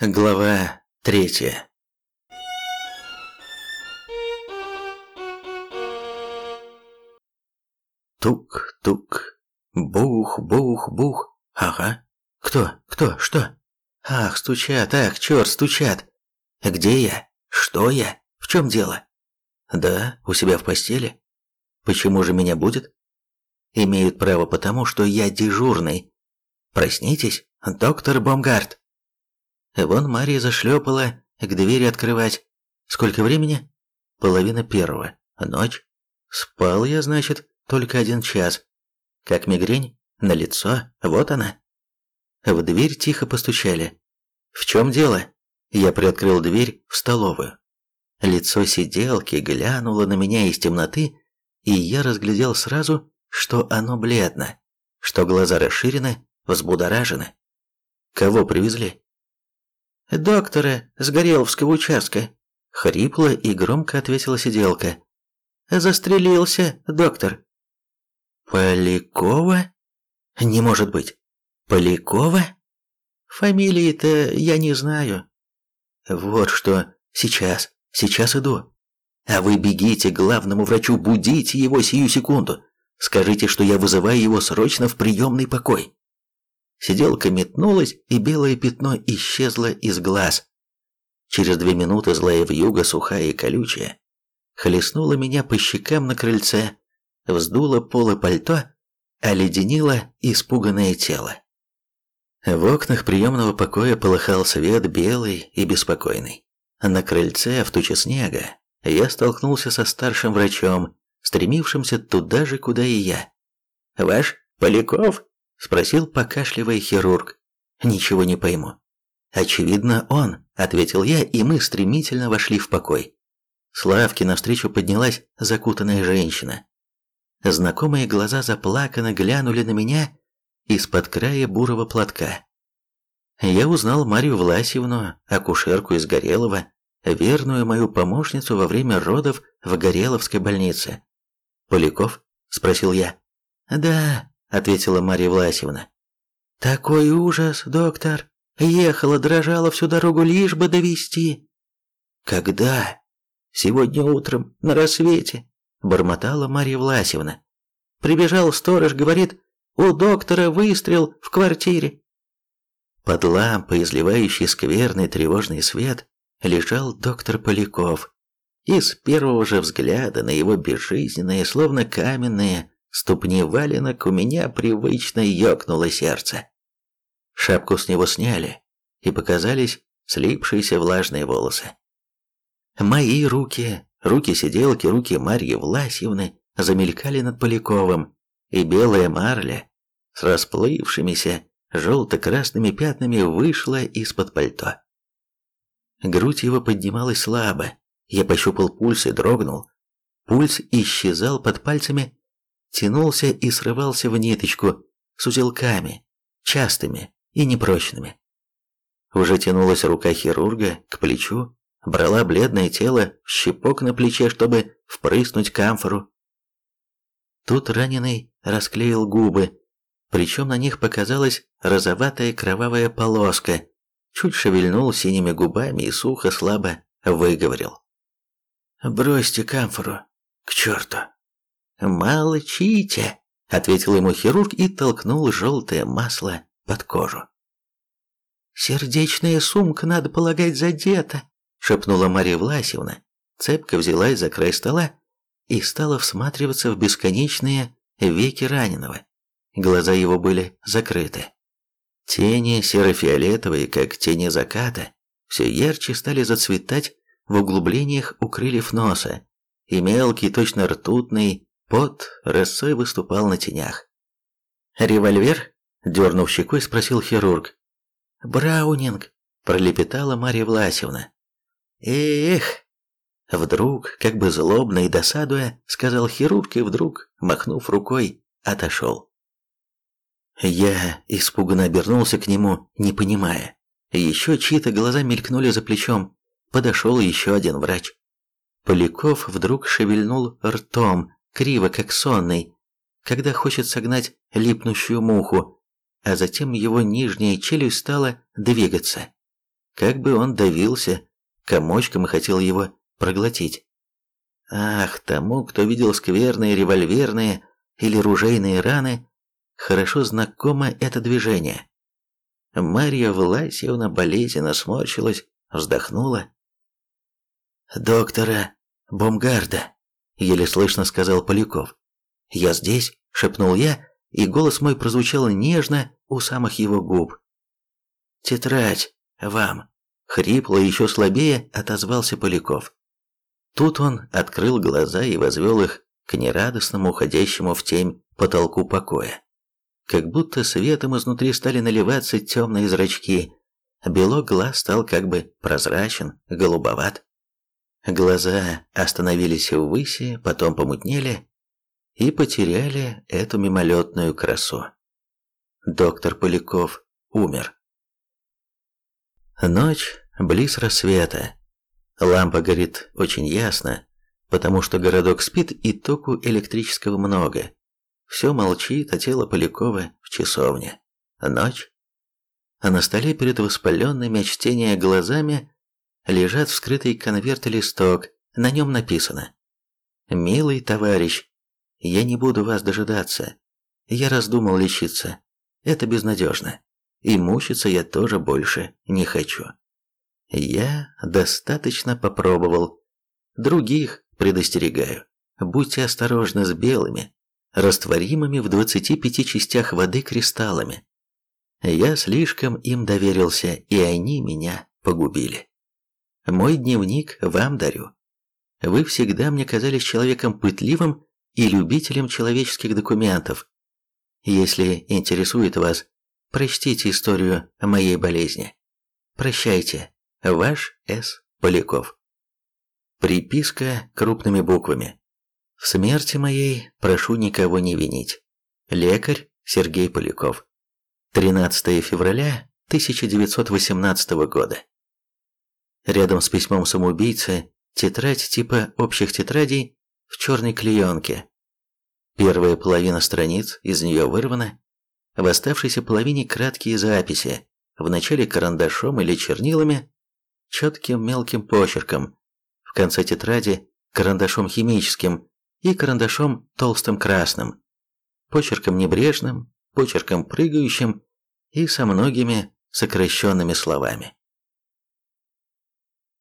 Глава третья Тук-тук, бух-бух-бух. Ага. Кто? Кто? Что? Ах, стучат, ах, черт, стучат. Где я? Что я? В чем дело? Да, у себя в постели. Почему же меня будет? Имеют право потому, что я дежурный. Проснитесь, доктор Бомгард. Вон Мария зашлепала к двери открывать. Сколько времени? Половина первого. Ночь. Спал я, значит, только один час. Как мигрень? На лицо. Вот она. В дверь тихо постучали. В чем дело? Я приоткрыл дверь в столовую. Лицо сиделки глянуло на меня из темноты, и я разглядел сразу, что оно бледно, что глаза расширены, взбудоражены. Кого привезли? «Доктора с Гореловского участка», — хрипло и громко ответила сиделка. «Застрелился, доктор». «Полякова? Не может быть. Полякова? Фамилии-то я не знаю». «Вот что. Сейчас, сейчас иду. А вы бегите к главному врачу, будите его сию секунду. Скажите, что я вызываю его срочно в приемный покой». Сиделка метнулась, и белое пятно исчезло из глаз. Через две минуты злая вьюга, сухая и колючая, хлестнула меня по щекам на крыльце, вздула полы пальто, оледенила испуганное тело. В окнах приемного покоя полыхал свет белый и беспокойный. На крыльце, в туче снега, я столкнулся со старшим врачом, стремившимся туда же, куда и я. «Ваш Поляков?» Спросил, покашливая хирург. Ничего не пойму. Очевидно, он, ответил я, и мы стремительно вошли в покой. Славке навстречу поднялась закутанная женщина. Знакомые глаза заплаканно глянули на меня из-под края бурого платка. Я узнал Марию Власьевну, акушерку из Горелого, верную мою помощницу во время родов в Гореловской больнице. «Поляков?» – спросил я. «Да», ответила Марья Власьевна. Такой ужас, доктор. Ехала, дрожала всю дорогу, лишь бы довести. Когда? Сегодня утром, на рассвете, бормотала Марья Власьевна. Прибежал сторож, говорит, у доктора выстрел в квартире. Под лампой, изливающей скверный тревожный свет, лежал доктор Поляков. И с первого же взгляда на его безжизненные, словно каменные, ступни валенок у меня привычно ёкнуло сердце. Шапку с него сняли, и показались слипшиеся влажные волосы. Мои руки, руки сиделки, руки Марьи Власьевны замелькали над Поляковым, и белая марля с расплывшимися желто-красными пятнами вышла из-под пальто. Грудь его поднималась слабо, я пощупал пульс и дрогнул. Пульс исчезал под пальцами тянулся и срывался в ниточку с узелками, частыми и непрочными. Уже тянулась рука хирурга к плечу, брала бледное тело в щепок на плече, чтобы впрыснуть камфору. Тут раненый расклеил губы, причем на них показалась розоватая кровавая полоска, чуть шевельнул синими губами и сухо слабо выговорил. «Бросьте камфору, к черту!» «Молчите!» – ответил ему хирург и толкнул желтое масло под кожу. «Сердечная сумка, надо полагать, задета», – шепнула Мария Власьевна. Цепка взялась за край стола и стала всматриваться в бесконечные веки раненого. Глаза его были закрыты. Тени серо-фиолетовые, как тени заката, все ярче стали зацветать в углублениях у крыльев носа, и мелкий, точно ртутный, Пот росой выступал на тенях. «Револьвер?» – дернув щекой, спросил хирург. «Браунинг!» – пролепетала Марья Власевна. «Эх!» Вдруг, как бы злобно и досадуя, сказал хирург и вдруг, махнув рукой, отошел. Я испуганно обернулся к нему, не понимая. Еще чьи-то глаза мелькнули за плечом. Подошел еще один врач. Поляков вдруг шевельнул ртом, криво, как сонный, когда хочет согнать липнущую муху, а затем его нижняя челюсть стала двигаться. как бы он давился комочком и хотел его проглотить. Ах, тому, кто видел скверные револьверные или ружейные раны, хорошо знакомо это движение. Марья Власьевна болезненно сморщилась, вздохнула. «Доктора Бомгарда», — еле слышно сказал Поляков. «Я здесь», — шепнул я, и голос мой прозвучал нежно у самых его губ. «Тетрадь вам», — хрипло еще слабее отозвался Поляков. Тут он открыл глаза и возвел их к нерадостному, уходящему в тень потолку покоя. Как будто светом изнутри стали наливаться темные зрачки, белок глаз стал как бы прозрачен, голубоват. Глаза остановились ввыси, потом помутнели и потеряли эту мимолетную красу. Доктор Поляков умер. Ночь близ рассвета. Лампа горит очень ясно, потому что городок спит и току электрического много. Все молчит, а тело Полякова в часовне. Ночь. А на столе перед воспаленными от чтения глазами лежат вскрытый конверт и листок, на нем написано «Милый товарищ, я не буду вас дожидаться. Я раздумал лечиться. Это безнадежно. И мучиться я тоже больше не хочу. Я достаточно попробовал. Других предостерегаю. Будьте осторожны с белыми, растворимыми в 25 частях воды кристаллами. Я слишком им доверился, и они меня погубили. Мой дневник вам дарю. Вы всегда мне казались человеком пытливым и любителем человеческих документов. Если интересует вас, прочтите историю моей болезни. Прощайте. Ваш С. Поляков. Приписка крупными буквами. В смерти моей прошу никого не винить. Лекарь Сергей Поляков. 13 февраля 1918 года. Рядом с письмом самоубийцы тетрадь типа общих тетрадей в черной клеенке. Первая половина страниц из нее вырвана, в оставшейся половине краткие записи, вначале карандашом или чернилами, четким мелким почерком, в конце тетради карандашом химическим и карандашом толстым красным, почерком небрежным, почерком прыгающим и со многими сокращенными словами.